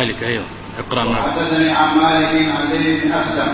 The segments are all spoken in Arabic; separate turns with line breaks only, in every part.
مالك أيوه إقرأ معه.
حدثني عن مالك
عن زيد بن أسلم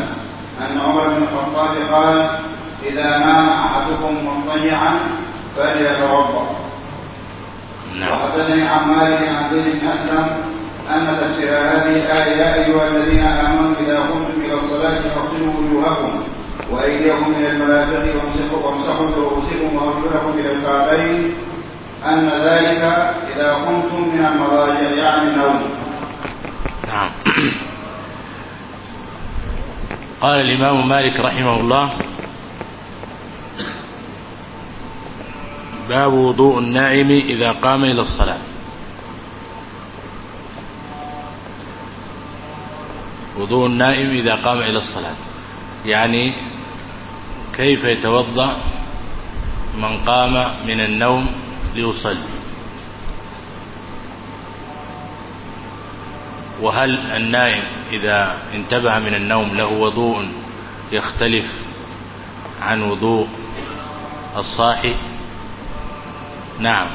قال
الإمام مالك رحمه الله باب وضوء النائم إذا قام إلى الصلاة. وضوء النائم إذا قام إلى الصلاة. يعني كيف يتوضأ من قام من النوم ليصلي. وهل النائم إذا انتبه من النوم له وضوء يختلف عن وضوء الصاحي؟ نعم.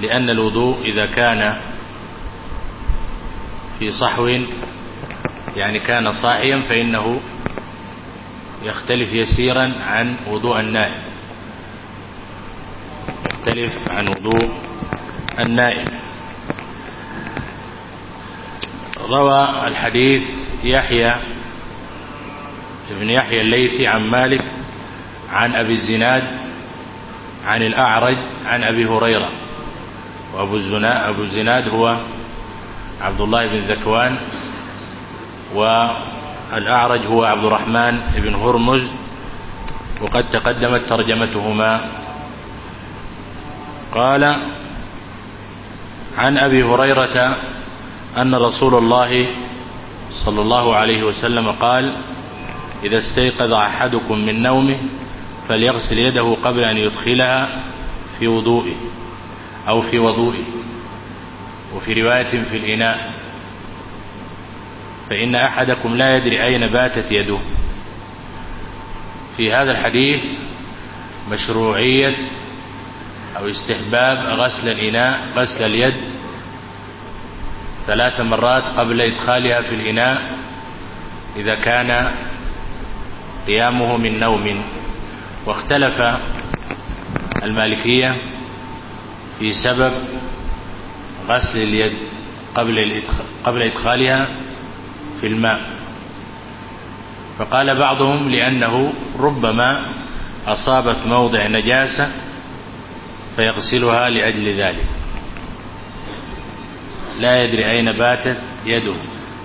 لأن الوضوء إذا كان في صحو يعني كان صاحيا فإنه يختلف يسيرا عن وضوء النائم. يختلف عن وضوء النائم. روى الحديث يحيى ابن يحيى الليثي عن مالك عن أبي الزناد عن الأعرج عن أبي هريرة وأبو الزناد, أبو الزناد هو عبد الله بن ذكوان والأعرج هو عبد الرحمن بن هرمز وقد تقدمت ترجمتهما. قال عن أبي هريرة أن رسول الله صلى الله عليه وسلم قال إذا استيقظ أحدكم من نومه فليغسل يده قبل أن يدخلها في وضوئه أو في وضوئه. وفي رواية في الإناء فإن أحدكم لا يدري أين باتت يده. في هذا الحديث مشروعية أو استحباب غسل الإناء غسل اليد ثلاث مرات قبل إدخالها في الإناء إذا كان قيامه من نوم. واختلف المالكية في سبب غسل اليد قبل قبل إدخالها في الماء. فقال بعضهم لأنه ربما أصابت موضع نجاسة فيغسلها لأجل ذلك. لا يدري أين باتت يده.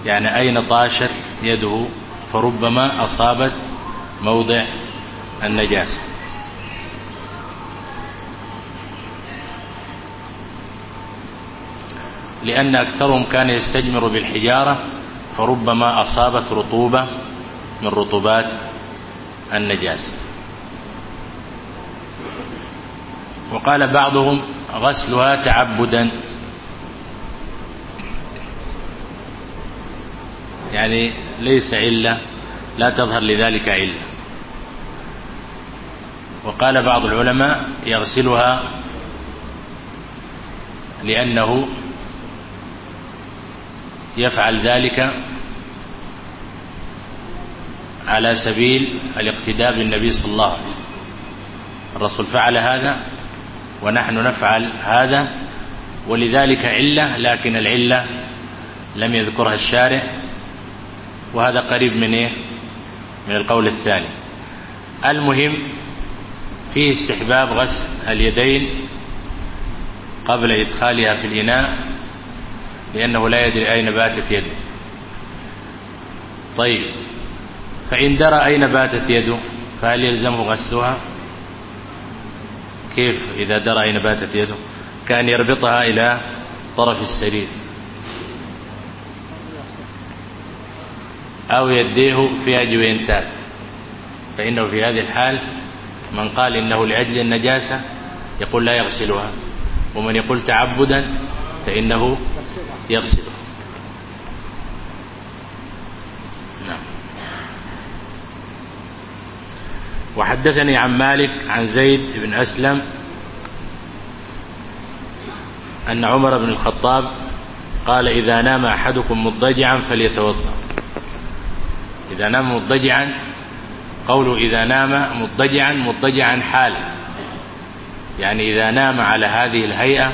يعني أين طاشت يده. فربما أصابت موضع النجاسة. لأن أكثرهم كان يستجمر بالحجارة فربما أصابت رطوبة من رطوبات النجاسة. وقال بعضهم غسلها تعبدا. يعني ليس علة لا تظهر لذلك علة وقال بعض العلماء يغسلها لأنه يفعل ذلك على سبيل الاقتداء بالنبي صلى الله عليه وسلم. الرسول فعل هذا ونحن نفعل هذا ولذلك علة لكن العلة لم يذكرها الشارع. وهذا قريب من إيه؟ من القول الثاني. المهم فيه استحباب غسل اليدين قبل إدخالها في الإناء لأنه لا يدري أين باتت يده. طيب فإن درى أين باتت يده فهل يلزمه غسلها؟ كيف إذا درى أين باتت يده؟ كأن يربطها إلى طرف السرير. أو يديه في أجوينتان فإنه في هذه الحال من قال إنه لأجل النجاسة يقول لا يغسلها. ومن يقول تعبدا فإنه يغسلها. نعم. وحدثني عن مالك عن زيد بن أسلم أن عمر بن الخطاب قال إذا نام أحدكم مضجعا فليتوضأ. إذا نام مضجعا قوله إذا نام مضجعا مضجعا حال يعني إذا نام على هذه الهيئة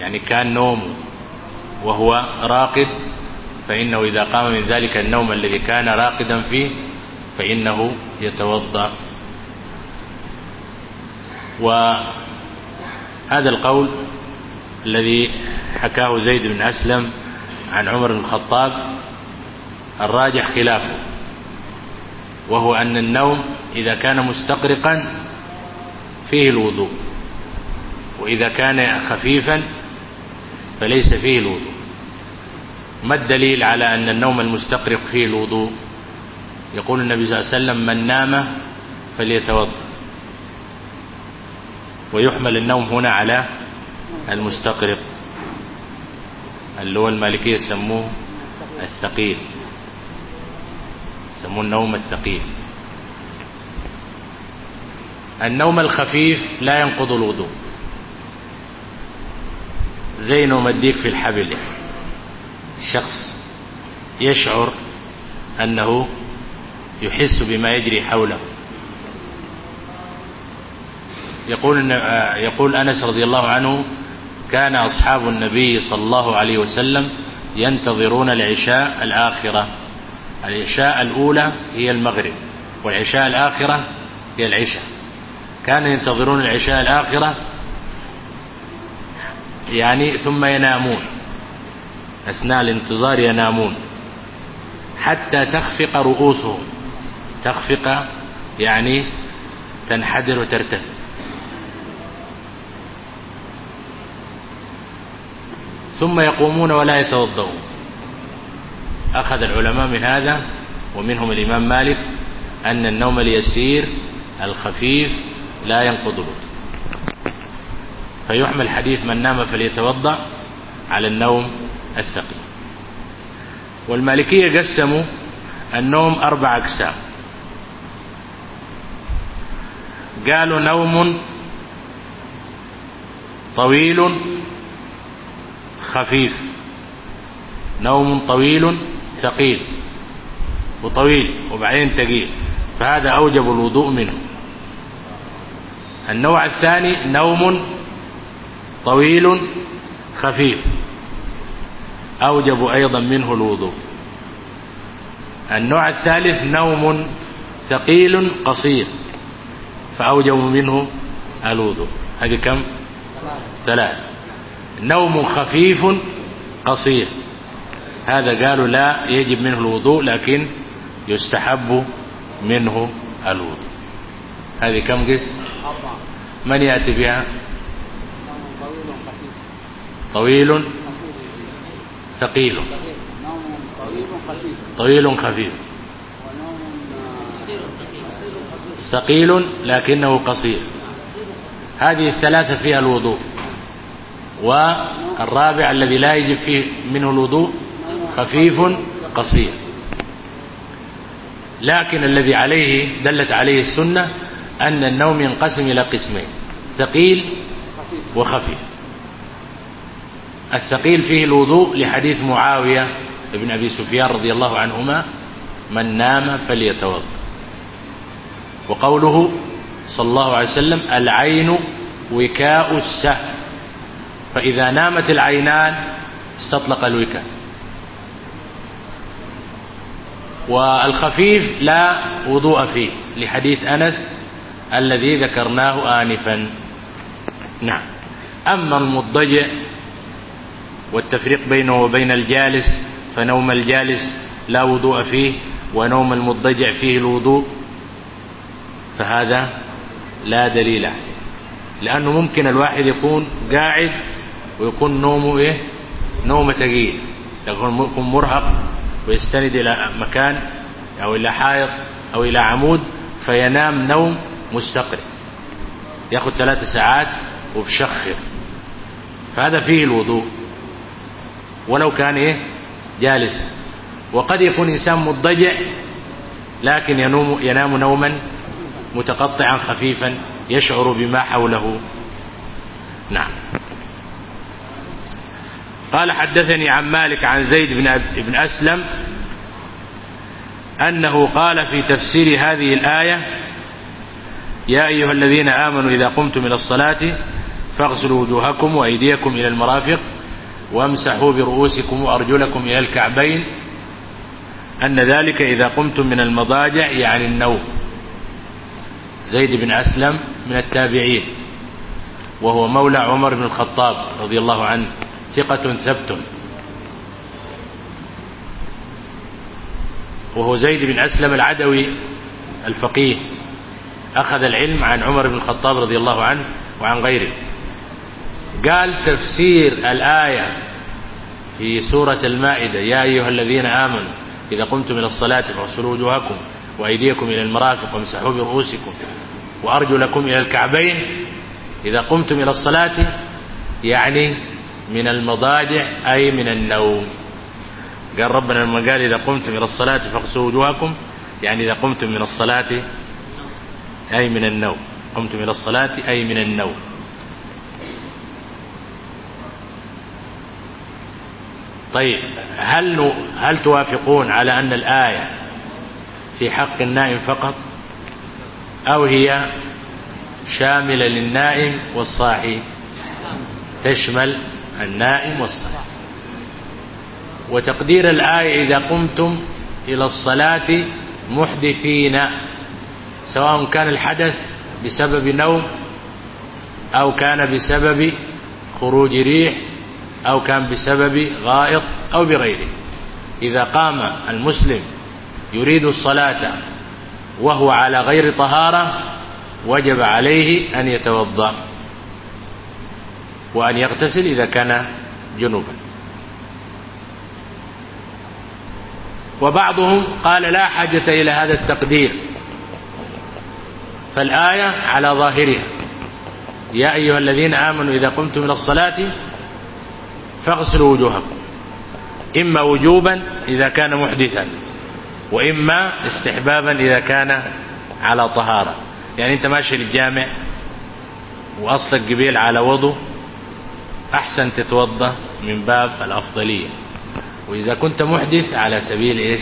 يعني كان نوم وهو راقد فإنه إذا قام من ذلك النوم الذي كان راقدا فيه فإنه يتوضأ. وهذا القول الذي حكاه زيد بن أسلم عن عمر بن الخطاب الراجح خلافه وهو أن النوم إذا كان مستقرقا فيه الوضوء. وإذا كان خفيفا فليس فيه الوضوء. ما الدليل على أن النوم المستقرق فيه الوضوء؟ يقول النبي صلى الله عليه وسلم من نام فليتوضأ. ويحمل النوم هنا على المستقرق اللي هو المالكية يسموه الثقيل. يسمون النوم الثقيل. النوم الخفيف لا ينقض الوضوء. زي نوم الديك في الحبل. يعني شخص يشعر أنه يحس بما يجري حوله. يقول, يقول أنس رضي الله عنه كان أصحاب النبي صلى الله عليه وسلم ينتظرون العشاء الآخرة. العشاء الأولى هي المغرب والعشاء الآخرة هي العشاء. كانوا ينتظرون العشاء الآخرة يعني ثم ينامون. أثناء الانتظار ينامون. حتى تخفق رؤوسهم. تخفق يعني تنحدر وترتفع ثم يقومون ولا يتوضؤون. أخذ العلماء من هذا ومنهم الإمام مالك أن النوم اليسير الخفيف لا ينقض الوضوء. فيحمل حديث من نام فليتوضأ على النوم الثقيل. والمالكية قسموا النوم أربع أقسام. قالوا نوم طويل خفيف. نوم طويل ثقيل وطويل وبعدين تقيل. فهذا أوجب الوضوء منه. النوع الثاني نوم طويل خفيف. أوجب أيضا منه الوضوء. النوع الثالث نوم ثقيل قصير. فأوجب منه الوضوء. هذه كم؟ ثلاث نوم خفيف قصير. هذا قالوا لا يجب منه الوضوء لكن يستحب منه الوضوء. هذه كم قس؟ من يأتي بها؟ طويل ثقيل. طويل خفيف. ثقيل لكنه قصير. هذه الثلاثة فيها الوضوء. والرابع الذي لا يجب فيه منه الوضوء خفيف قصير. لكن الذي عليه دلت عليه السنة أن النوم ينقسم إلى قسمين ثقيل وخفيف. الثقيل فيه الوضوء لحديث معاوية ابن أبي سفيان رضي الله عنهما من نام فليتوضأ وقوله صلى الله عليه وسلم العين وكاء السهل فإذا نامت العينان استطلق الوكاء. والخفيف لا وضوء فيه لحديث أنس الذي ذكرناه آنفا. نعم. أما المضجع والتفريق بينه وبين الجالس فنوم الجالس لا وضوء فيه ونوم المضجع فيه الوضوء فهذا لا دليل عليه. لأنه ممكن الواحد يكون قاعد ويكون نومه إيه؟ نومه ثقيل. يكون مرهق ويستند إلى مكان أو إلى حائط أو إلى عمود فينام نوم مستقر. يأخذ ثلاث ساعات وبشخر. فهذا فيه الوضوء. ولو كان إيه؟ جالسا وقد يكون إنسان مضجع لكن ينوم, ينام نوما متقطعا خفيفا يشعر بما حوله. نعم. قال حدثني عن مالك عن زيد بن أسلم أنه قال في تفسير هذه الآية يا أيها الذين آمنوا إذا قمتم إلى الصلاة فاغسلوا وجوهكم وأيديكم إلى المرافق وامسحوا برؤوسكم وأرجلكم إلى الكعبين أن ذلك إذا قمتم من المضاجع يعني النوم. زيد بن أسلم من التابعين وهو مولى عمر بن الخطاب رضي الله عنه. ثقة ثبت. وهو زيد بن أسلم العدوي الفقيه. أخذ العلم عن عمر بن الخطاب رضي الله عنه وعن غيره. قال تفسير الآية في سورة المائدة يا أيها الذين آمنوا إذا قمتم إلى الصلاة فاغسلوا وجوهكم وأيديكم إلى المرافق وامسحوا برؤوسكم وأرجو لكم إلى الكعبين. إذا قمتم إلى الصلاة يعني من المضاجع أي من النوم. قال ربنا لما قال إذا قمتم إلى الصلاة فاغسلوا وجوهكم. يعني إذا قمتم من الصلاة أي من النوم. قمتم إلى الصلاة أي من النوم. طيب هل هل توافقون على أن الآية في حق النائم فقط؟ أو هي شاملة للنائم والصاحي؟ تشمل النائم والصلاة. وتقدير الآية إذا قمتم إلى الصلاة محدثين سواء كان الحدث بسبب نوم أو كان بسبب خروج ريح أو كان بسبب غائط أو بغيره. إذا قام المسلم يريد الصلاة وهو على غير طهارة وجب عليه أن يتوضأ. وأن يغتسل إذا كان جنوبا. وبعضهم قال لا حاجة إلى هذا التقدير. فالآية على ظاهرها. يا أيها الذين آمنوا إذا قمتم إلى الصلاة فاغسلوا وجوهكم. إما وجوبا إذا كان محدثا وإما استحبابا إذا كان على طهارة. يعني أنت ماشي للجامع وأصلك قبيل على وضوء أحسن تتوضأ من باب الأفضلية. وإذا كنت محدث على سبيل إيش؟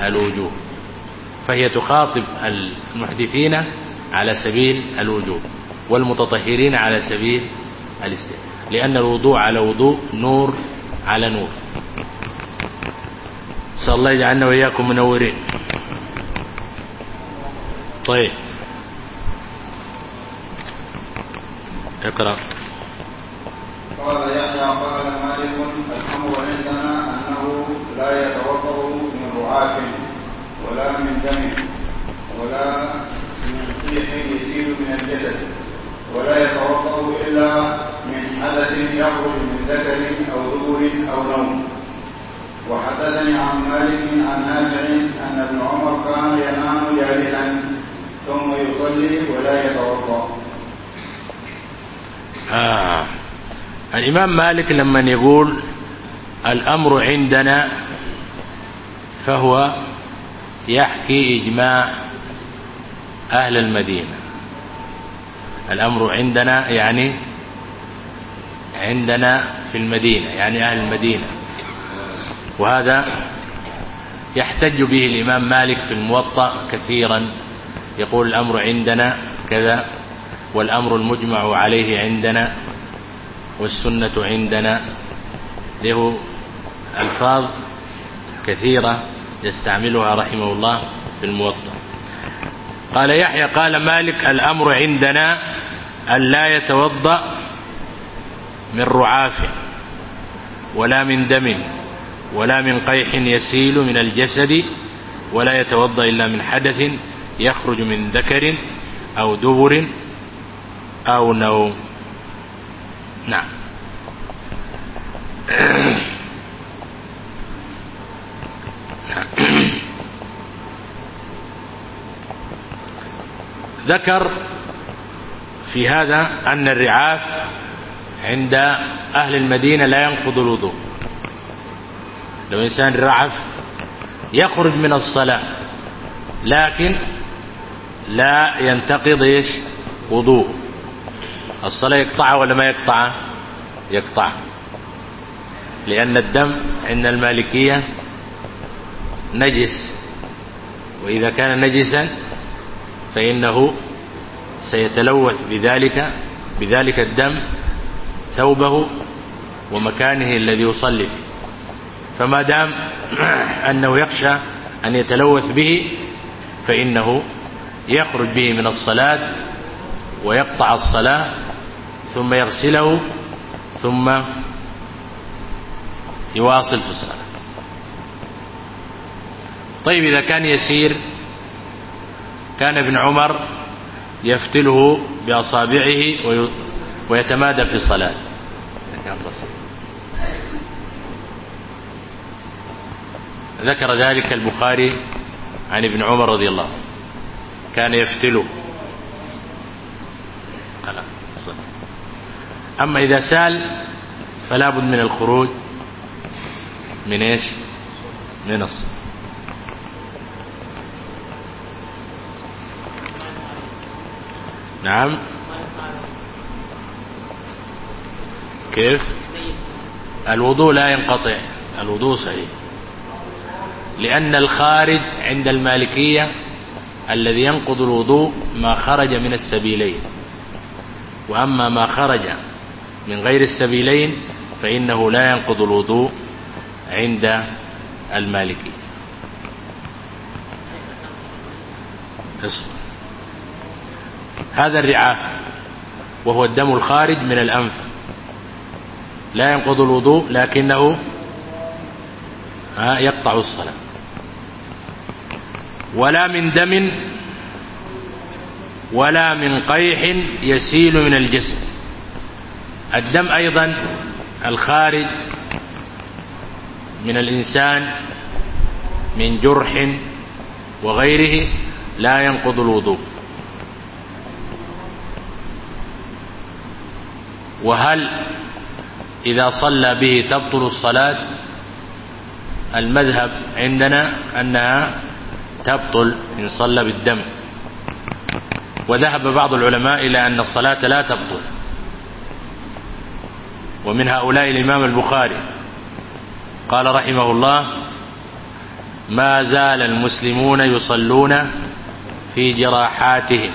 الوجوب. فهي تخاطب المحدثين على سبيل الوجوب والمتطهرين على سبيل الاستئذان لأن الوضوء على وضوء نور على نور. صلى الله يجعلنا وإياكم منورين. طيب. اقرأ.
قال يحيى قال مالك الحمر عندنا أنه لا يتوقع من رعاة ولا من دم ولا من طيح يزيد من الجسد ولا يتوقع إلا من حدث يخرج من ذكر أو ذكر أو نوم وحدثني عن مالك عن نافع أن ابن عمر كان ينام جاهلا ثم يصلي ولا يتوقع
آه. الإمام مالك لما يقول الأمر عندنا فهو يحكي إجماع أهل المدينة. الأمر عندنا يعني عندنا في المدينة يعني أهل المدينة. وهذا يحتج به الإمام مالك في الموطأ كثيرا. يقول الأمر عندنا كذا والأمر المجمع عليه عندنا. والسنة عندنا. له ألفاظ كثيرة يستعملها رحمه الله في الموطأ. قال يحيى قال مالك الأمر عندنا أن لا يتوضأ من رعاف ولا من دم ولا من قيح يسيل من الجسد ولا يتوضأ إلا من حدث يخرج من ذكر أو دبر أو نوم. نعم ذكر في هذا أن الرعاف عند أهل المدينة لا ينقض الوضوء لو إنسان رعف يخرج من الصلاة لكن لا ينتقض إيش وضوء الصلاة يقطعها ولا ما يقطعها يقطعها لأن الدم عند المالكية نجس. وإذا كان نجسا فإنه سيتلوث بذلك بذلك الدم ثوبه ومكانه الذي يصلي فيه. فما دام أنه يخشى أن يتلوث به فإنه يخرج به من الصلاة ويقطع الصلاة ثم يغسله ثم يواصل في الصلاة. طيب إذا كان يسير كان ابن عمر يفتله بأصابعه ويتمادى في الصلاة. ذكر ذلك البخاري عن ابن عمر رضي الله كان يفتله. أما إذا سأل فلا بد من الخروج من إيش؟ من الصف نعم. كيف؟ الوضوء لا ينقطع. الوضوء صحيح. لأن الخارج عند المالكية الذي ينقض الوضوء ما خرج من السبيلين. وأما ما خرج من غير السبيلين فإنه لا ينقض الوضوء عند المالكي. هذا الرعاف وهو الدم الخارج من الأنف. لا ينقض الوضوء لكنه يقطع الصلاة. ولا من دم ولا من قيح يسيل من الجسم. الدم أيضا الخارج من الإنسان من جرح وغيره لا ينقض الوضوء. وهل إذا صلى به تبطل الصلاة؟ المذهب عندنا أنها تبطل إن صلى بالدم. وذهب بعض العلماء إلى أن الصلاة لا تبطل. ومن هؤلاء الإمام البخاري. قال رحمه الله ما زال المسلمون يصلون في جراحاتهم.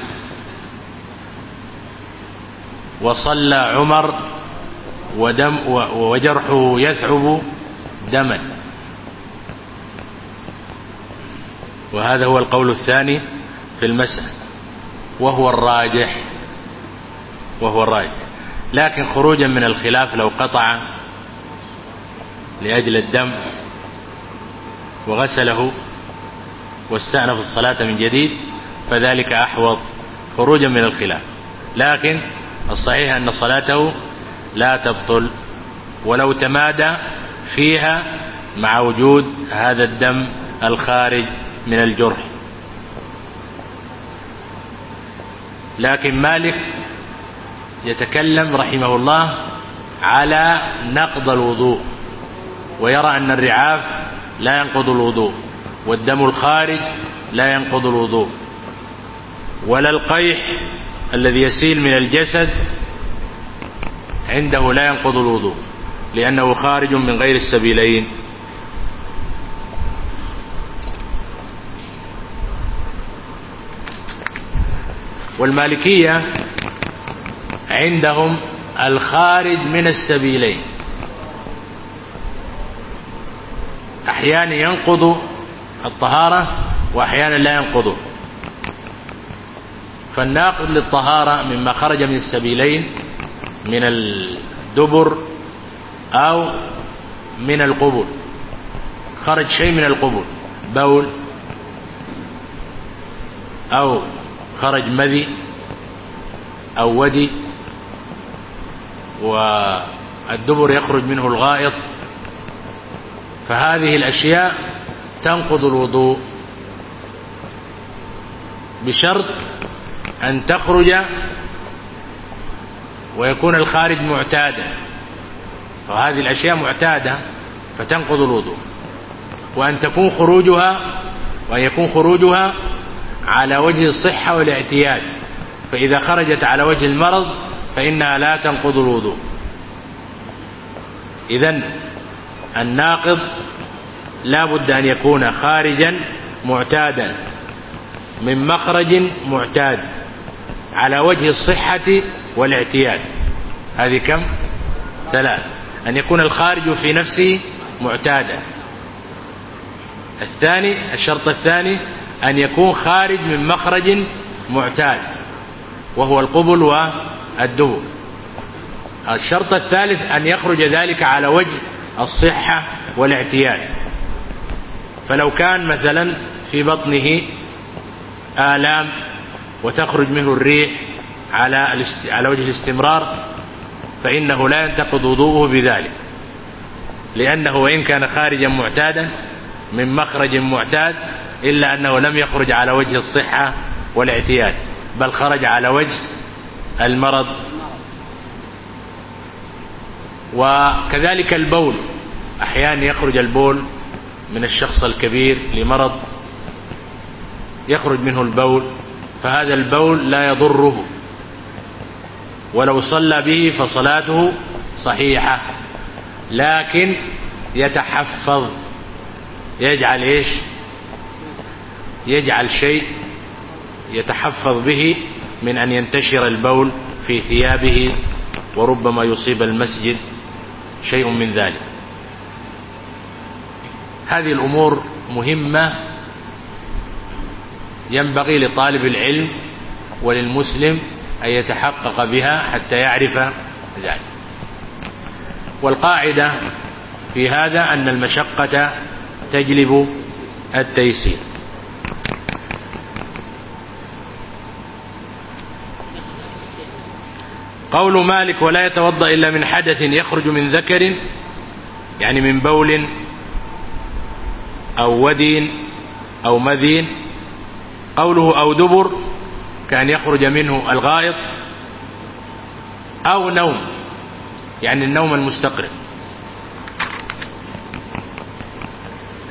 وصلى عمر ودم وجرحه يثعب دما. وهذا هو القول الثاني في المسألة. وهو الراجح. وهو الراجح. لكن خروجا من الخلاف لو قطع لأجل الدم وغسله واستأنف الصلاة من جديد فذلك أحوض خروجا من الخلاف. لكن الصحيح أن صلاته لا تبطل ولو تمادى فيها مع وجود هذا الدم الخارج من الجرح. لكن مالك يتكلم رحمه الله على نقض الوضوء ويرى أن الرعاف لا ينقض الوضوء والدم الخارج لا ينقض الوضوء ولا القيح الذي يسيل من الجسد عنده لا ينقض الوضوء لأنه خارج من غير السبيلين. والمالكية عندهم الخارج من السبيلين. أحيانا ينقض الطهارة وأحيانا لا ينقض. فالناقض للطهارة مما خرج من السبيلين من الدبر أو من القبول. خرج شيء من القبول. بول أو خرج مذي أو ودي والدبر يخرج منه الغائط. فهذه الأشياء تنقض الوضوء. بشرط أن تخرج ويكون الخارج معتادا. وهذه الأشياء معتادة فتنقض الوضوء. وأن تكون خروجها وأن يكون خروجها على وجه الصحة والاعتياد. فإذا خرجت على وجه المرض فإنها لا تنقض الوضوء. إذن الناقض لا بد أن يكون خارجا معتادا من مخرج معتاد على وجه الصحة والاعتياد. هذه كم؟ ثلاث. أن يكون الخارج في نفسه معتادا. الثاني الشرط الثاني أن يكون خارج من مخرج معتاد وهو القبل و الدبر الشرط الثالث أن يخرج ذلك على وجه الصحة والاعتياد. فلو كان مثلا في بطنه آلام وتخرج منه الريح على على وجه الاستمرار فإنه لا ينتقض وضوءه بذلك. لأنه وإن كان خارجا معتادا من مخرج معتاد إلا أنه لم يخرج على وجه الصحة والاعتياد بل خرج على وجه المرض وكذلك البول. أحيانا يخرج البول من الشخص الكبير لمرض يخرج منه البول فهذا البول لا يضره. ولو صلى به فصلاته صحيحة لكن يتحفظ يجعل إيش؟ يجعل شيء يتحفظ به. من أن ينتشر البول في ثيابه وربما يصيب المسجد شيء من ذلك. هذه الأمور مهمة ينبغي لطالب العلم وللمسلم أن يتحقق بها حتى يعرف ذلك. والقاعدة في هذا أن المشقة تجلب التيسير. قول مالك ولا يتوضأ إلا من حدث يخرج من ذكر يعني من بول أو ودين أو مذين. قوله أو دبر كأن يخرج منه الغائط أو نوم يعني النوم المستقر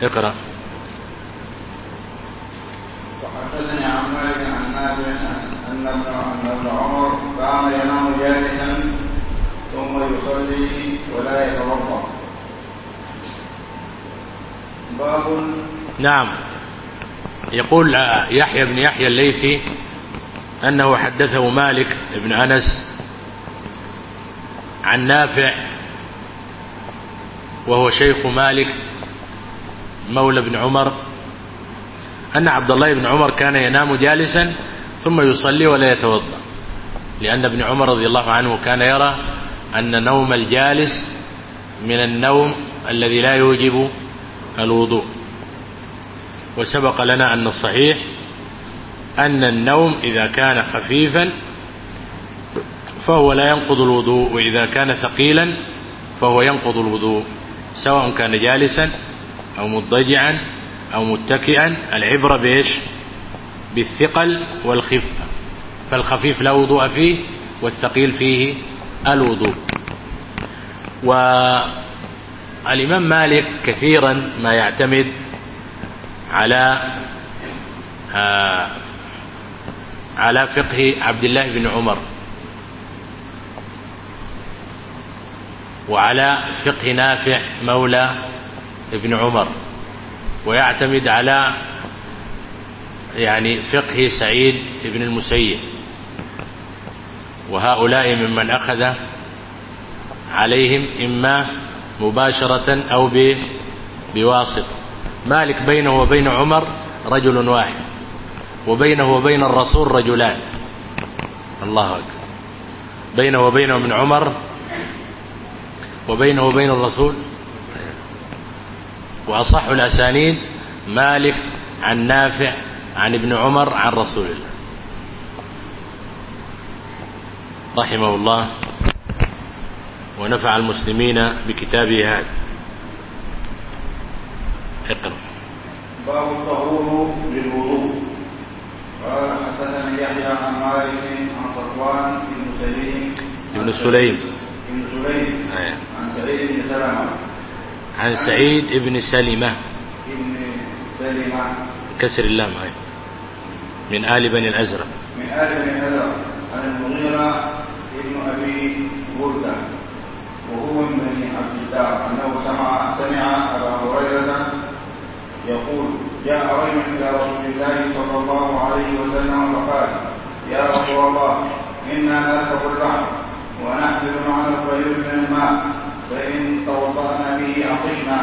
اقرأ.
وحدثني عن مالك عن نافع ان ان عمر. كان ينام جالسا ثم يصلي ولا باب
نعم. يقول يحيى بن يحيى الليثي أنه حدثه مالك بن أنس عن نافع وهو شيخ مالك مولى بن عمر أن عبد الله بن عمر كان ينام جالسا ثم يصلي ولا يتوضأ. لأن ابن عمر رضي الله عنه كان يرى أن نوم الجالس من النوم الذي لا يوجب الوضوء. وسبق لنا أن الصحيح أن النوم إذا كان خفيفا فهو لا ينقض الوضوء وإذا كان ثقيلا فهو ينقض الوضوء سواء كان جالسا أو مضجعا أو متكئا. العبرة بإيش؟ بالثقل والخف. فالخفيف لا وضوء فيه والثقيل فيه الوضوء. والإمام مالك كثيرا ما يعتمد على آه، على فقه عبد الله بن عمر. وعلى فقه نافع مولى ابن عمر. ويعتمد على يعني فقه سعيد بن المسيب. وهؤلاء ممن أخذ عليهم إما مباشرة أو بواسط مالك بينه وبين عمر رجل واحد وبينه وبين الرسول رجلان. الله أكبر. بينه وبينه من عمر وبينه وبين الرسول. وأصح الأسانيد مالك عن نافع عن ابن عمر عن رسول الله. رحمه الله. ونفع المسلمين بكتابه هذا. اقرأ.
باب الطهور للوضوء. قال حدثني يحيى عن مالك عن صفوان بن سليم.
بن سليم.
بن سليم.
آه.
عن سعيد بن سلمة.
عن سعيد بن سلمة.
بن سلمة.
كسر اللام أيضا من آل بني الأزرق.
من آل بني الأزرق. عن المغيرة ابن أبي بردة. وهو من بني عبد الله. أنه سمع سمع أبا هريرة يقول جاء رجل إلى رسول الله صلى الله عليه وسلم فقال يا رسول الله إنا نركب البحر ونحفر معنا القليل من الماء فإن توضأنا به عطشنا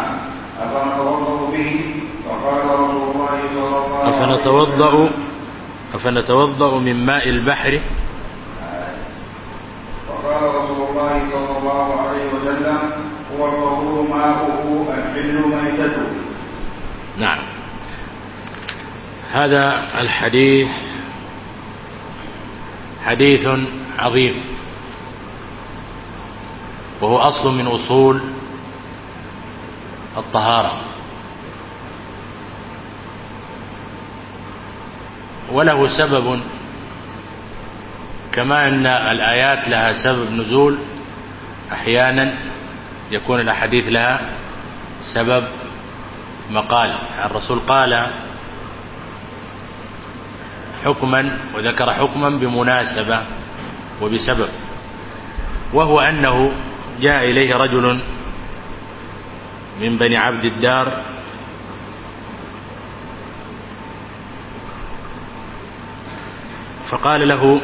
أفنتوضأ به؟ فقال رسول الله صلى الله عليه وسلم
أفنتوضأ أفنتوضأ من ماء البحر؟
وقال رسول الله صلى الله عليه وسلم هو الطهور ماؤه الحل ميتته.
نعم. هذا الحديث حديث عظيم. وهو أصل من أصول الطهارة. وله سبب. كما أن الآيات لها سبب نزول أحيانا يكون الأحاديث لها سبب مقال. الرسول قال حكما وذكر حكما بمناسبة وبسبب. وهو أنه جاء إليه رجل من بني عبد الدار فقال له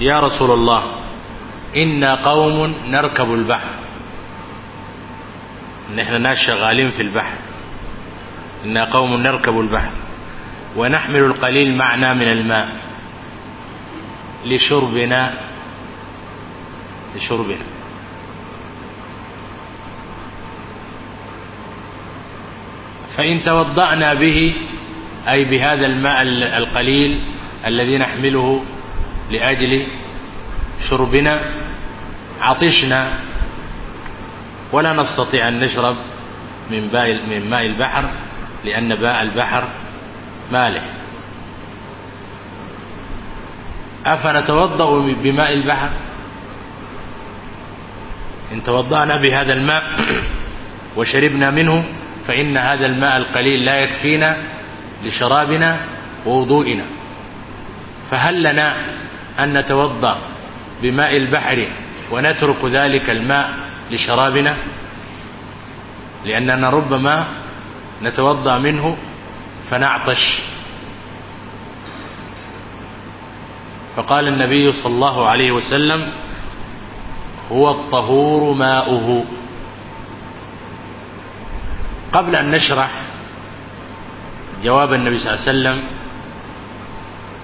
يا رسول الله إنا قوم نركب البحر. نحن ناس شغالين في البحر. إنا قوم نركب البحر. ونحمل القليل معنا من الماء لشربنا لشربنا. فإن توضعنا به أي بهذا الماء القليل الذي نحمله لأجل شربنا عطشنا ولا نستطيع أن نشرب من من ماء البحر لأن باء البحر مالح. أفنتوضأ بماء البحر؟ إن توضأنا بهذا الماء وشربنا منه فإن هذا الماء القليل لا يكفينا لشرابنا ووضوئنا. فهل لنا أن نتوضأ بماء البحر ونترك ذلك الماء لشرابنا؟ لأننا ربما نتوضأ منه فنعطش. فقال النبي صلى الله عليه وسلم هو الطهور ماؤه. قبل أن نشرح جواب النبي صلى الله عليه وسلم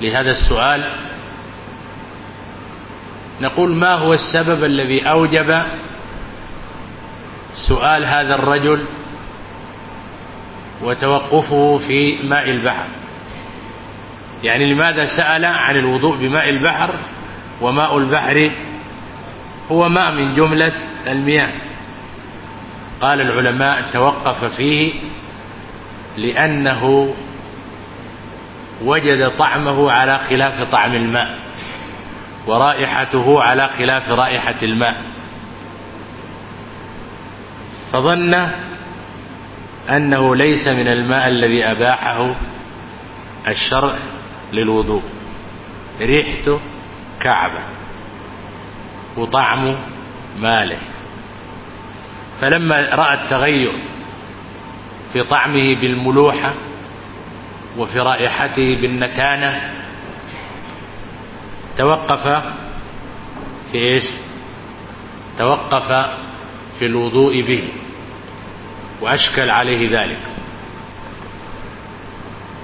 لهذا السؤال. نقول ما هو السبب الذي أوجب سؤال هذا الرجل وتوقفه في ماء البحر؟ يعني لماذا سأل عن الوضوء بماء البحر وماء البحر هو ماء من جملة المياه؟ قال العلماء توقف فيه لأنه وجد طعمه على خلاف طعم الماء ورائحته على خلاف رائحة الماء فظن أنه ليس من الماء الذي أباحه الشرع للوضوء ريحته كعبة وطعمه ماله فلما رأى التغير في طعمه بالملوحة وفي رائحته بالنتانة. توقف في إيش؟ توقف في الوضوء به وأشكل عليه ذلك.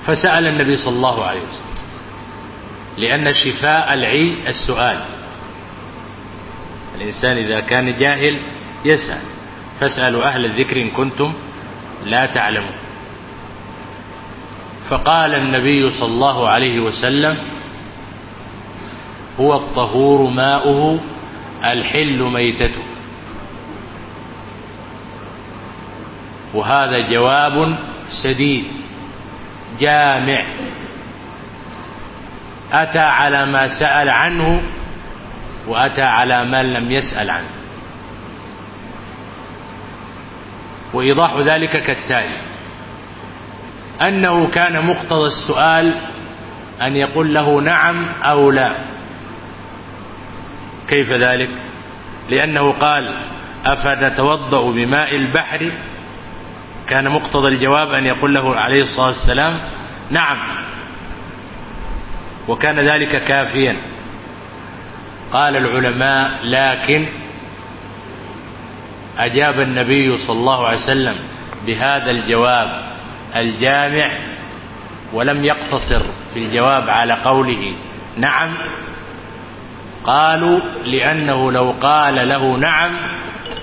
فسأل النبي صلى الله عليه وسلم لأن شفاء العي السؤال. الإنسان إذا كان جاهل يسأل. فاسألوا أهل الذكر إن كنتم لا تعلمون فقال النبي صلى الله عليه وسلم هو الطهور ماؤه الحل ميتته. وهذا جواب سديد جامع. أتى على ما سأل عنه وأتى على ما لم يسأل عنه. وإيضاح ذلك كالتالي. أنه كان مقتضى السؤال أن يقول له نعم أو لا. كيف ذلك؟ لأنه قال أفنتوضأ بماء البحر؟ كان مقتضى الجواب أن يقول له عليه الصلاة والسلام نعم. وكان ذلك كافيا. قال العلماء لكن أجاب النبي صلى الله عليه وسلم بهذا الجواب الجامع ولم يقتصر في الجواب على قوله نعم قالوا لأنه لو قال له نعم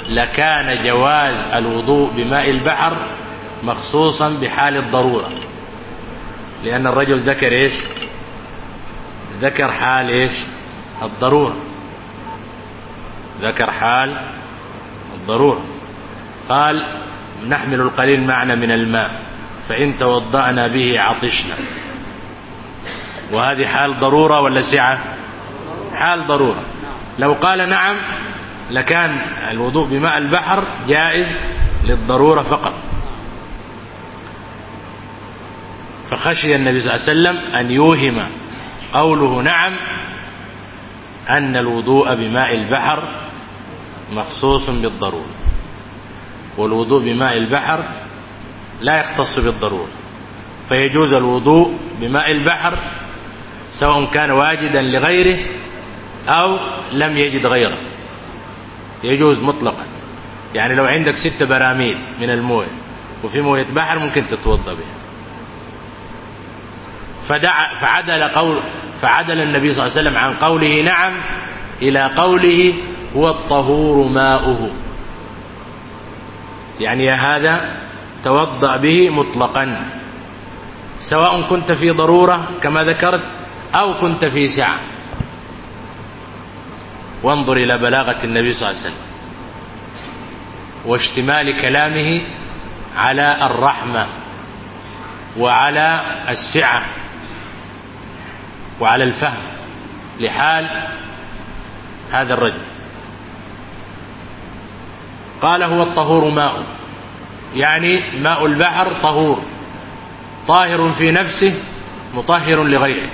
لكان جواز الوضوء بماء البحر مخصوصا بحال الضرورة. لأن الرجل ذكر إيش؟ ذكر حال إيش؟ الضرورة. ذكر حال ضرورة قال نحمل القليل معنا من الماء فإن توضأنا به عطشنا. وهذه حال ضرورة ولا سعة؟ حال ضرورة. لو قال نعم لكان الوضوء بماء البحر جائز للضرورة فقط. فخشي النبي صلى الله عليه وسلم أن يوهم قوله نعم أن الوضوء بماء البحر مخصوص بالضرورة. والوضوء بماء البحر لا يختص بالضرورة. فيجوز الوضوء بماء البحر سواء كان واجدا لغيره أو لم يجد غيره. يجوز مطلقا. يعني لو عندك ستة براميل من الموية وفي موية بحر ممكن تتوضأ بها. فدع فعدل قول فعدل النبي صلى الله عليه وسلم عن قوله نعم إلى قوله هو الطهور ماؤه. يعني هذا توضع به مطلقا. سواء كنت في ضرورة كما ذكرت أو كنت في سعة. وانظر إلى بلاغة النبي صلى الله عليه وسلم. واشتمال كلامه على الرحمة وعلى السعة وعلى الفهم لحال هذا الرجل. قال هو الطهور ماء. يعني ماء البحر طهور. طاهر في نفسه مطهر لغيره.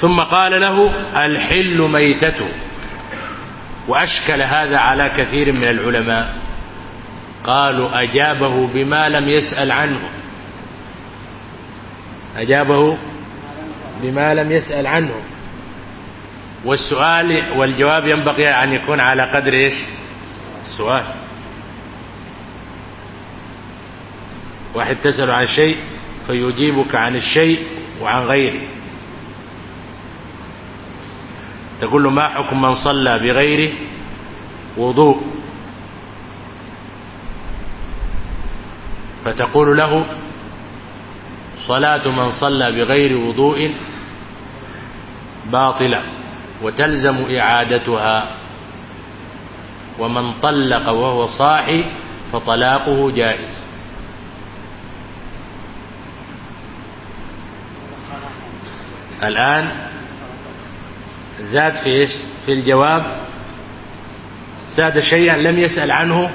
ثم قال له الحل ميتته. وأشكل هذا على كثير من العلماء. قالوا أجابه بما لم يسأل عنه. أجابه بما لم يسأل عنه. والسؤال والجواب ينبغي أن يكون على قدر إيش؟ السؤال. واحد تسأل عن شيء فيجيبك عن الشيء وعن غيره. تقول له ما حكم من صلى بغير وضوء. فتقول له صلاة من صلى بغير وضوء باطلة. وتلزم إعادتها. ومن طلق وهو صاحي فطلاقه جائز. الآن زاد في إيش؟ في الجواب. زاد شيئا لم يسأل عنه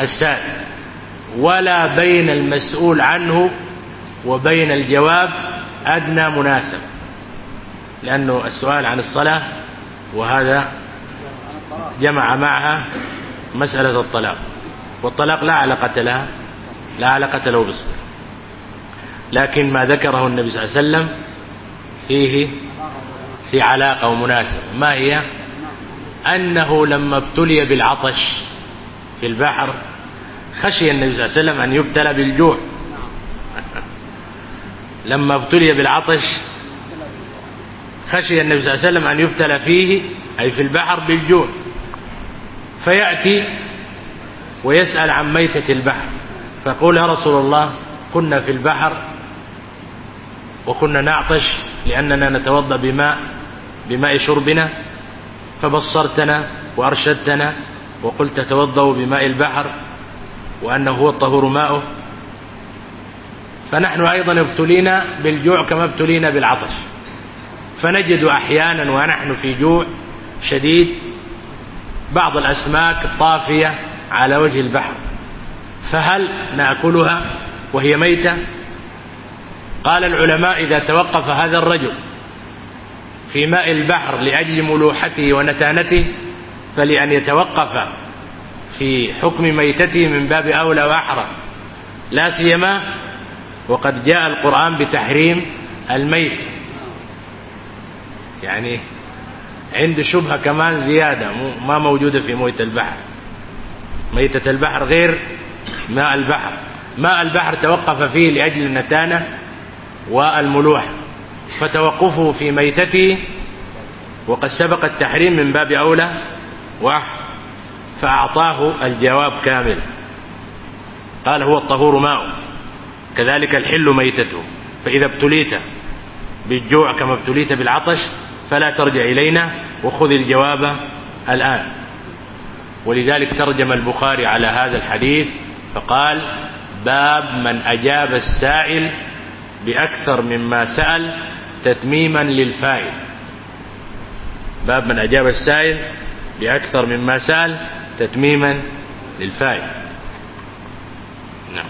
السائل. ولا بين المسؤول عنه وبين الجواب أدنى مناسب. لأنه السؤال عن الصلاة وهذا جمع معها مسألة الطلاق. والطلاق لا علاقة له لا علاقة له بالصلاة. لكن ما ذكره النبي صلى الله عليه وسلم فيه في علاقة ومناسبة ما هي؟ أنه لما ابتلي بالعطش في البحر خشي النبي صلى الله عليه وسلم أن يبتلى بالجوع. لما ابتلي بالعطش خشي النبي صلى الله عليه وسلم أن يبتلى فيه أي في البحر بالجوع. فيأتي ويسأل عن ميتة البحر. فقول يا رسول الله كنا في البحر وكنا نعطش لأننا نتوضأ بماء بماء شربنا. فبصرتنا وأرشدتنا وقلت توضوا بماء البحر وأنه هو الطهور ماؤه. فنحن أيضا ابتلينا بالجوع كما ابتلينا بالعطش. فنجد أحيانا ونحن في جوع شديد بعض الأسماك الطافية على وجه البحر. فهل نأكلها وهي ميتة؟ قال العلماء إذا توقف هذا الرجل في ماء البحر لأجل ملوحته ونتانته فلأن يتوقف في حكم ميتته من باب أولى وأحرى. لا سيما وقد جاء القرآن بتحريم الميت. يعني عند شبهة كمان زيادة ما موجودة في ميتة البحر. ميتة البحر غير ماء البحر. ماء البحر توقف فيه لأجل النتانة والملوحة فتوقفه في ميتته وقد سبق التحريم من باب أولى واحد فأعطاه الجواب كامل قال هو الطهور ماء. كذلك الحل ميتته. فإذا ابتليت بالجوع كما ابتليت بالعطش فلا ترجع إلينا وخذ الجواب الآن. ولذلك ترجم البخاري على هذا الحديث فقال باب من أجاب السائل بأكثر مما سأل تتميما للفائل باب من أجاب السائل بأكثر مما سأل تتميما للفائل نعم.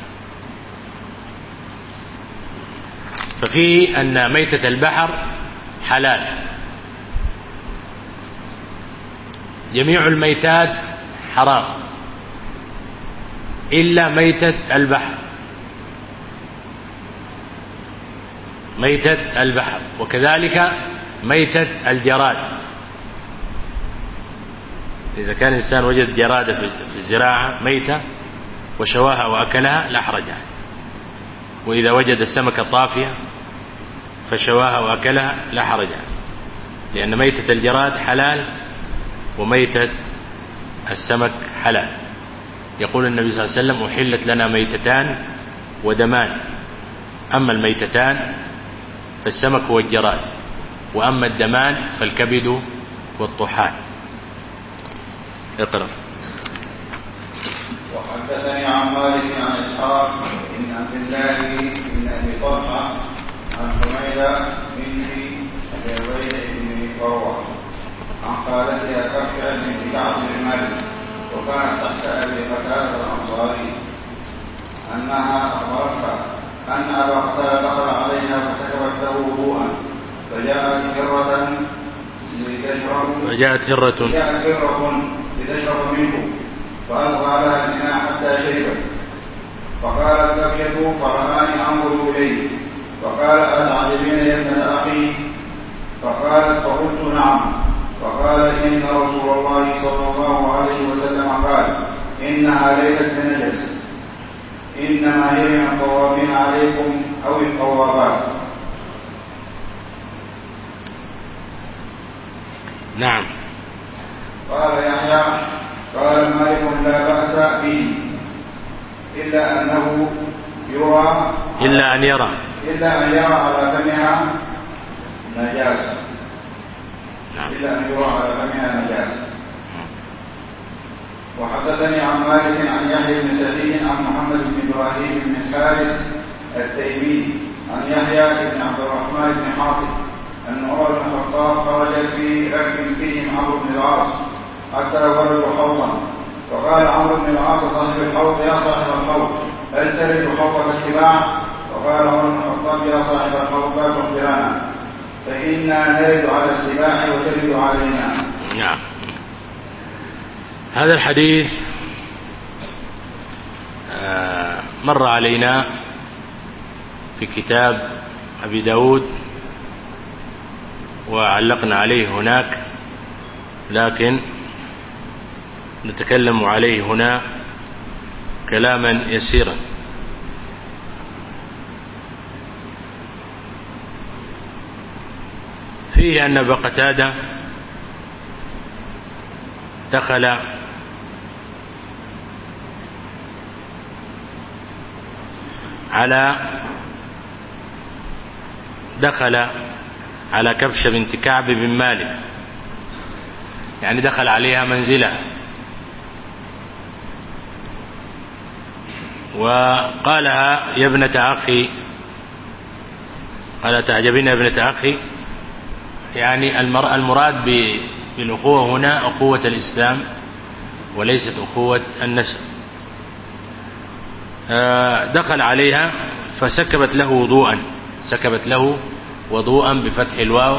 ففي أن ميتة البحر حلال. جميع الميتات حرام. إلا ميتة البحر. ميتة البحر. وكذلك ميتة الجراد. إذا كان الإنسان وجد جرادة في الزراعة ميتة وشواها وأكلها لا حرج وإذا وجد السمكة طافية فشواها وأكلها لا حرج لأن ميتة الجراد حلال وميتة السمك حلال. يقول النبي صلى الله عليه وسلم أحلت لنا ميتتان ودمان. أما الميتتان فالسمك والجراد وأما الدمان فالكبد والطحال. اقرأ.
وحدثني عن مالك عن إسحاق ان عبد الله بن أبي طلحة عن حميدة بنت أبي عبيد بن فروه عن قالت يا كفش بنت كعب بن مالك وكانت تحت ابي قتاده الانصاري انها اخبرتها ان ابا قتاده دخل عليها فسكبت له وضوءا فجاءت هره لتشرب
فجاءت هره
فجاءت هره لتشرب منه فألقى لها الإناء حتى شربت. فقالت كبشة فرماني أنظر إليه. فقال أتعجبين يا ابنة أخي فقالت فقلت نعم. فقال إن رسول الله صلى الله عليه وسلم قال إنها ليست بنجس إنما هي من الطوابين عليكم أو الطوابات
نعم.
قال يحيى قال مالك لا بأس به إلا أنه يرى
إلا أن يرى.
إلا أن يرى على فمها نجاسة
نعم.
إلا أن يرى على فمها نجاسة نعم. وحدثني عن مالك عن يحيى بن سعيد عن محمد بن إبراهيم بن خالد التيمي عن يحيى بن عبد الرحمن بن حاطب أن عمر بن الخطاب خرج في ركب فيهم عمرو بن العاص حتى ولوا حوضا فقال عمرو بن العاص صاحب الحوض يا صاحب الحوض هل ترد حوض السباع؟ فقال عمر بن الخطاب يا صاحب الحوض لا تخبرنا. فإنا نرد على السباح وترد علينا.
نعم. هذا الحديث آه، مر علينا في كتاب أبي داود وعلقنا عليه هناك لكن نتكلم عليه هنا كلاما يسيرا. فيه أن أبا قتادة دخل على دخل على كبشة بنت كعب بن مالك. يعني دخل عليها منزلها وقالها يا ابنة أخي قال تعجبين يا ابنة أخي؟ يعني المراد بالأخوة هنا أخوة الإسلام وليست أخوة النسب. آه، دخل عليها فسكبت له وضوءا سكبت له وضوءا بفتح الواو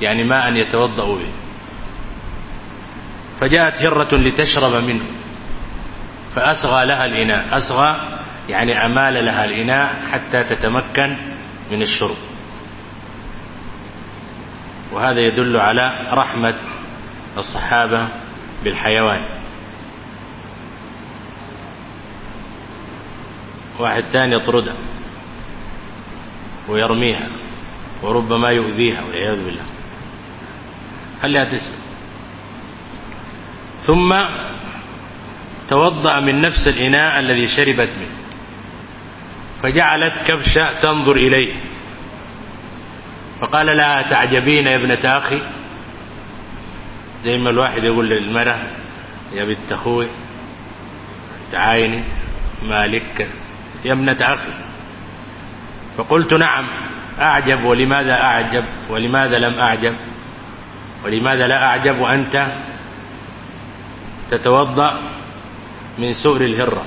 يعني ماء يتوضأ به. فجاءت هرة لتشرب منه فأصغى لها الإناء أصغى يعني أمال لها الإناء حتى تتمكن من الشرب. وهذا يدل على رحمة الصحابة بالحيوان. واحد ثاني يطردها ويرميها وربما يؤذيها والعياذ بالله. خليها تسلم ثم توضأ من نفس الإناء الذي شربت منه. فجعلت كبشة تنظر إليه. فقال لا تعجبين يا ابنة أخي. زي ما الواحد يقول للمرأة يا بنت أخوي تعايني مالك يا ابنة أخي. فقلت نعم أعجب ولماذا أعجب؟ ولماذا لم أعجب؟ ولماذا لا أعجب وأنت تتوضأ من سؤر الهرة؟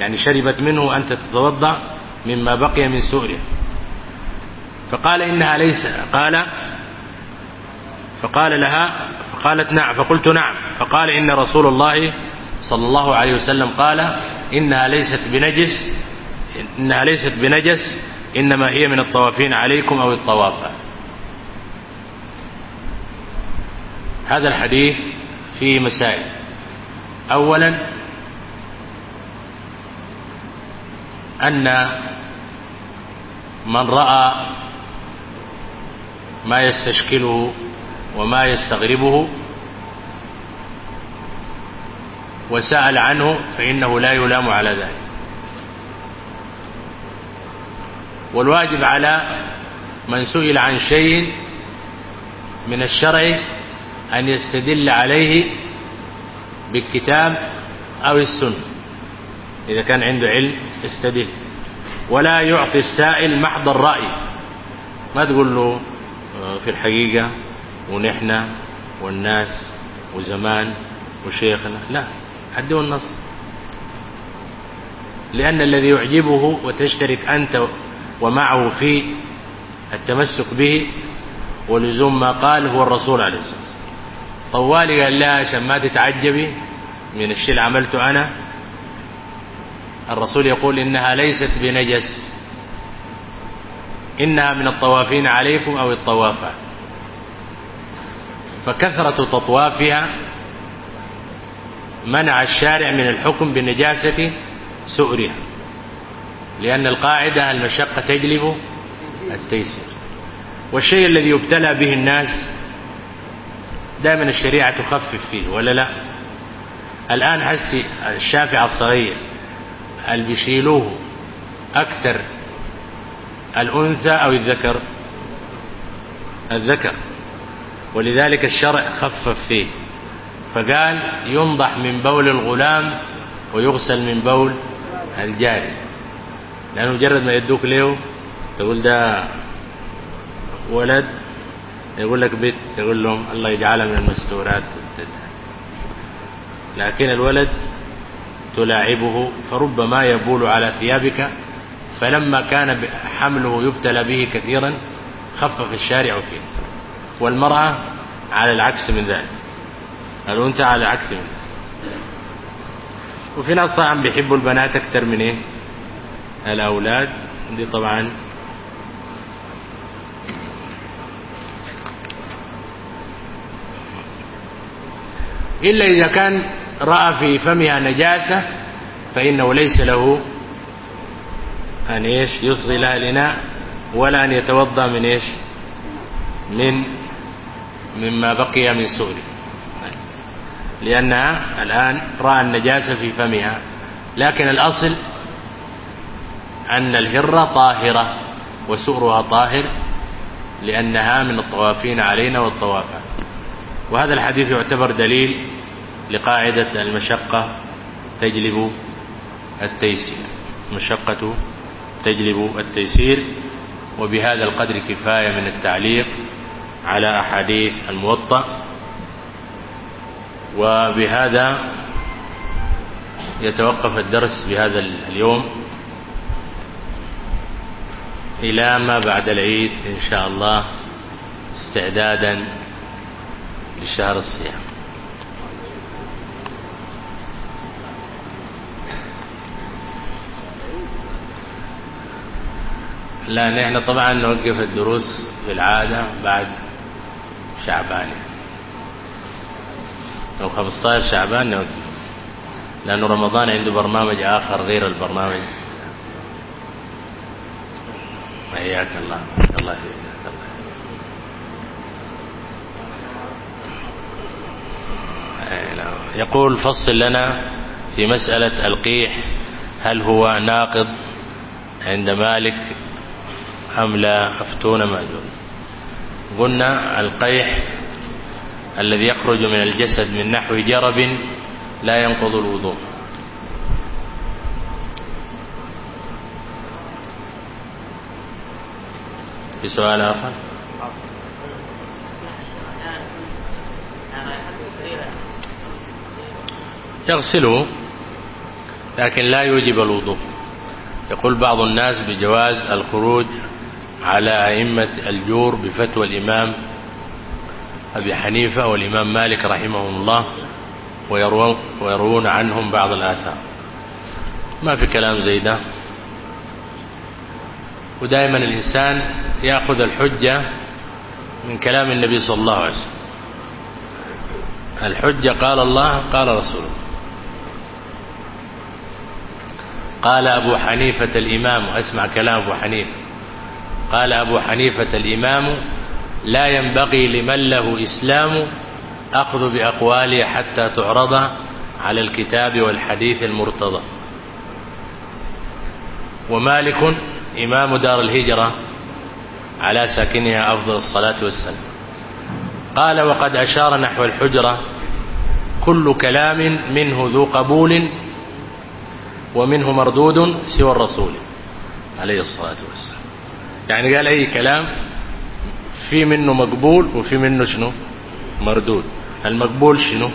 يعني شربت منه وأنت تتوضأ مما بقي من سؤره فقال إنها ليس قال فقال لها فقالت نعم فقلت نعم فقال إن رسول الله صلى الله عليه وسلم قال إنها ليست بنجس إنها ليست بنجس إنما هي من الطوافين عليكم أو الطوافة هذا الحديث فيه مسائل. أولا أن من رأى ما يستشكله وما يستغربه. وسأل عنه فإنه لا يلام على ذلك. والواجب على من سئل عن شيء من الشرع أن يستدل عليه بالكتاب أو السنة. إذا كان عنده علم استدل ولا يعطي السائل محض الرأي. ما تقول له في الحقيقة ونحن والناس وزمان وشيخنا لا حدوا النص لأن الذي يعجبه وتشترك أنت ومعه في التمسك به ولزوم ما قال هو الرسول عليه الصلاة والسلام. طوالي قال لا عشان ما تتعجبي من الشيء اللي عملته أنا الرسول يقول إنها ليست بنجس. إنها من الطوافين عليكم أو الطوافة فكثرة تطوافها منع الشارع من الحكم بنجاسة سؤرها لأن القاعدة المشقة تجلب التيسير والشيء الذي يبتلى به الناس دائما الشريعة تخفف فيه ولا لا؟ الآن حسي الشافع الصغير اللي بيشيلوه أكثر الأنثى أو الذكر؟ الذكر. ولذلك الشرع خفف فيه. فقال ينضح من بول الغلام ويغسل من بول الجاري. لأنه مجرد ما يدوك له تقول ده ولد يقول لك بنت تقول لهم الله يجعلها من المستورات. لكن الولد تلاعبه فربما يبول على ثيابك فلما كان حمله يبتلى به كثيرا خفف الشارع فيه. والمرأة على العكس من ذلك. الأنثى على العكس من ذلك. وفي ناس طبعا بيحبوا البنات أكثر من إيه؟ الأولاد. دي طبعا إلا إذا كان رأى في فمها نجاسة فإنه ليس له أن إيش يصغي لها الإناء ولا أن يتوضأ من إيش من مما بقي من سوره لأنها الآن رأى النجاسة في فمها لكن الأصل أن الهرة طاهرة وسؤرها طاهر لأنها من الطوافين علينا والطوافة. وهذا الحديث يعتبر دليل لقاعدة المشقة تجلب التيسير مشقة تجلب التيسير وبهذا القدر كفاية من التعليق على أحاديث الموطأ. وبهذا يتوقف الدرس بهذا اليوم إلى ما بعد العيد إن شاء الله استعدادا لشهر الصيام. لا نحن طبعا نوقف الدروس في العادة بعد شعبان. لو 15 شعبان نوقف. لأنه رمضان عنده برنامج آخر غير البرنامج. حياك الله. الله يبقى. يقول فصل لنا في مسألة القيح هل هو ناقض عند مالك؟ أم لا أفتون مأجون قلنا القيح الذي يخرج من الجسد من نحو جرب لا ينقض الوضوء. في سؤال آخر؟ يغسله لكن لا يوجب الوضوء. يقول بعض الناس بجواز الخروج على أئمة الجور بفتوى الإمام أبي حنيفة والإمام مالك رحمهم الله ويروون, ويروون عنهم بعض الآثار. ما في كلام زي ده. ودائما الإنسان يأخذ الحجة من كلام النبي صلى الله عليه وسلم. الحجة قال الله قال رسوله. قال أبو حنيفة الإمام أسمع كلام أبو حنيفة. قال أبو حنيفة الإمام لا ينبغي لمن له إسلام أخذ بأقوالي حتى تعرض على الكتاب والحديث المرتضى. ومالك إمام دار الهجرة على ساكنها أفضل الصلاة والسلام. قال وقد أشار نحو الحجرة كل كلام منه ذو قبول ومنه مردود سوى الرسول عليه الصلاة والسلام. يعني قال أي كلام في منه مقبول وفي منه شنو؟ مردود. المقبول شنو؟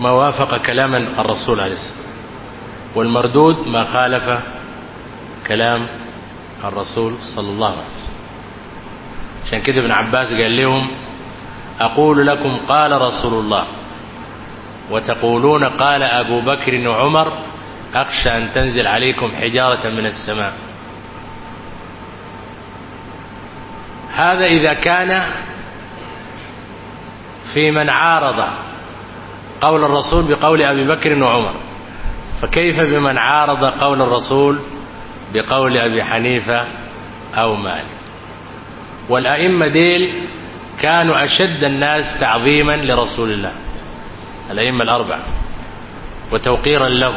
ما وافق كلام الرسول عليه الصلاة والمردود ما خالف كلام الرسول صلى الله عليه وسلم. عشان كده ابن عباس قال لهم أقول لكم قال رسول الله وتقولون قال أبو بكر وعمر أخشى أن تنزل عليكم حجارة من السماء. هذا إذا كان في من عارض قول الرسول بقول أبي بكر وعمر. فكيف بمن عارض قول الرسول بقول أبي حنيفة أو مالك؟ والأئمة ديل كانوا أشد الناس تعظيما لرسول الله. الأئمة الأربعة. وتوقيرا له.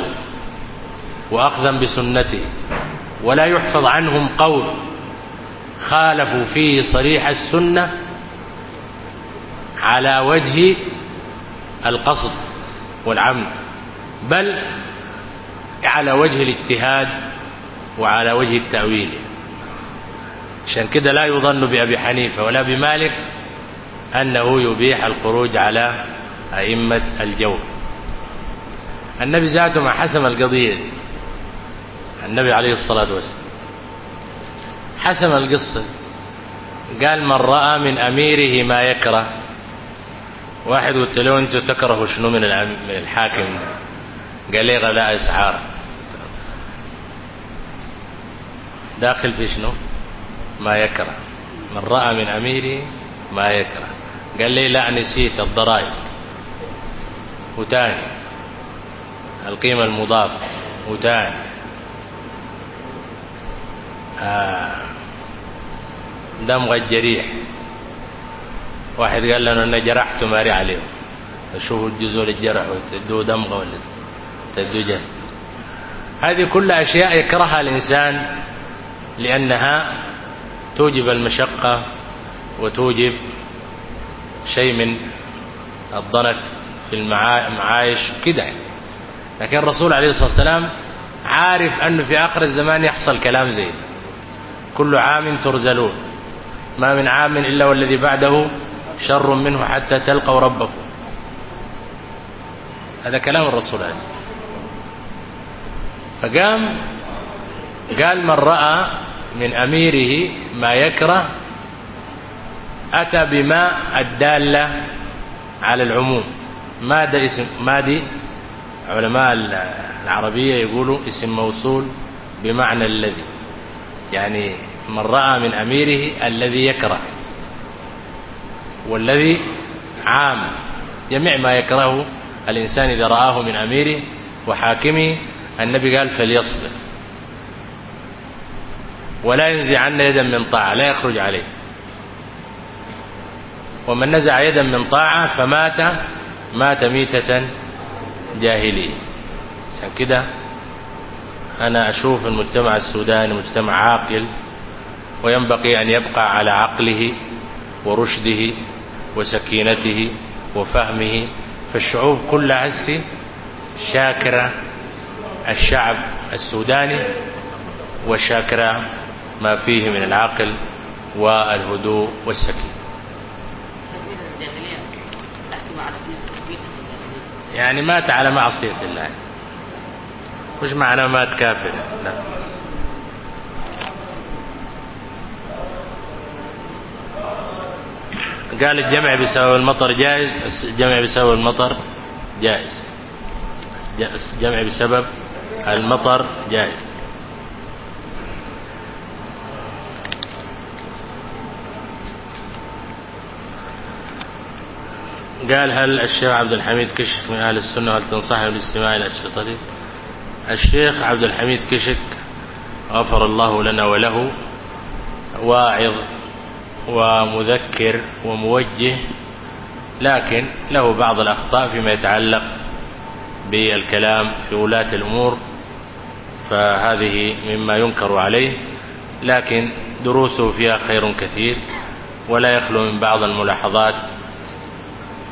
وأخذا بسنته. ولا يحفظ عنهم قول. خالفوا فيه صريح السنة على وجه القصد والعمد بل على وجه الاجتهاد وعلى وجه التأويل. عشان كده لا يظن بأبي حنيفة ولا بمالك أنه يبيح الخروج على أئمة الجو. النبي ذاته ما حسم القضية. النبي عليه الصلاة والسلام. حسم القصة قال من رأى من أميره ما يكره. واحد قلت له أنت تكره شنو من الحاكم؟ قال لي غلاء إسعار. داخل في شنو؟ ما يكره. من رأى من أميره ما يكره. قال لي لا نسيت الضرائب. وتاني. القيمة المضافة. وتاني. دمغ الجريح واحد قال لنا أنا جرحت ماري عليهم شوفوا الجزء الجرح وتدو دمغة ولا تدو جهل هذه كلها أشياء يكرهها الإنسان لأنها توجب المشقة وتوجب شيء من الضنك في المعايش كده لكن الرسول عليه الصلاة والسلام عارف أنه في آخر الزمان يحصل كلام زي ده كل عام ترزلون. ما من عام إلا والذي بعده شر منه حتى تلقوا ربكم. هذا كلام الرسول عليه. فقام قال من رأى من أميره ما يكره أتى بما الدالة على العموم. مادة اسم مادي علماء العربية يقولوا اسم موصول بمعنى الذي. يعني من رأى من أميره الذي يكره والذي عام. جميع ما يكرهه الإنسان إذا رآه من أميره وحاكمه النبي قال فليصبر. ولا ينزع عنا يدا من طاعة لا يخرج عليه. ومن نزع يدا من طاعة فمات مات ميتة جاهلية. عشان كده أنا أشوف المجتمع السوداني مجتمع عاقل وينبغي أن يبقى على عقله ورشده وسكينته وفهمه فالشعوب كل هسه شاكرة الشعب السوداني وشاكرة ما فيه من العقل والهدوء والسكين. يعني مات على معصية الله. کچھ معلومات کافر ہے قال الجمع بسبب المطر جائز الجمع بسبب المطر جائز. الجمع بسبب المطر جائز. قال هل الشيخ عبد الحميد كشف من أهل السنة هل تنصحهم بالاستماع إلى أشرطته الشيخ عبد الحميد كشك غفر الله لنا وله واعظ ومذكر وموجه لكن له بعض الأخطاء فيما يتعلق بالكلام في ولاة الأمور فهذه مما ينكر عليه لكن دروسه فيها خير كثير ولا يخلو من بعض الملاحظات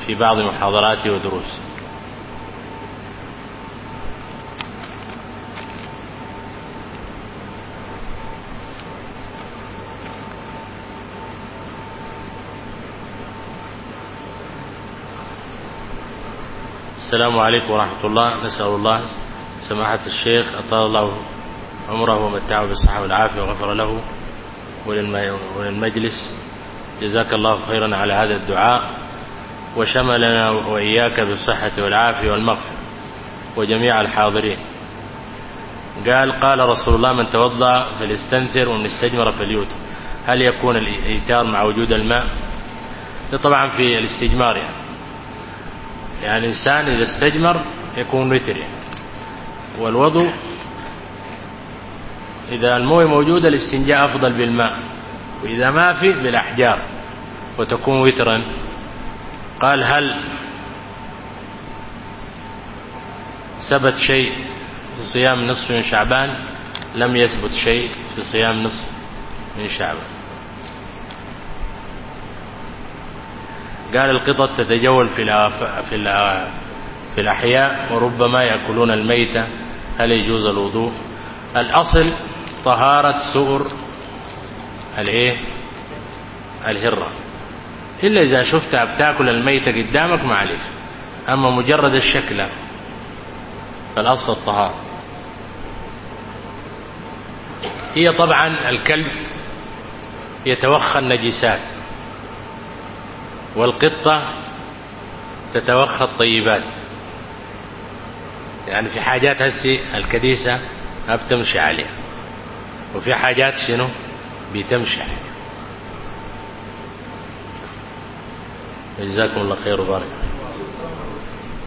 في بعض محاضراته ودروسه. السلام عليكم ورحمة الله. نسأل الله سماحة الشيخ أطال الله عمره ومتعه بالصحة والعافية وغفر له وللمجلس جزاك الله خيرا على هذا الدعاء وشملنا وإياك بالصحة والعافية والمغفرة وجميع الحاضرين قال قال رسول الله من توضأ فليستنثر ومن استجمر فليوتر هل يكون الإيتار مع وجود الماء طبعا في الاستجمار يعني يعني الإنسان إذا استجمر يكون وتر يعني والوضوء إذا الموية موجودة الاستنجاء أفضل بالماء وإذا ما في بالأحجار وتكون وترا. قال هل ثبت شيء في صيام نصف من شعبان؟ لم يثبت شيء في صيام نصف من شعبان. قال القطط تتجول في في في الأحياء وربما يأكلون الميتة. هل يجوز الوضوء؟ الأصل طهارة سؤر الإيه؟ الهرة. إلا إذا شفتها بتأكل الميتة قدامك ما عليك. أما مجرد الشكل فالأصل الطهارة. هي طبعا الكلب يتوخى النجسات. والقطة تتوخى الطيبات. يعني في حاجات هسي الكديسة ما بتمشي عليها. وفي حاجات شنو؟ بتمشي عليها. جزاكم الله خير وبارك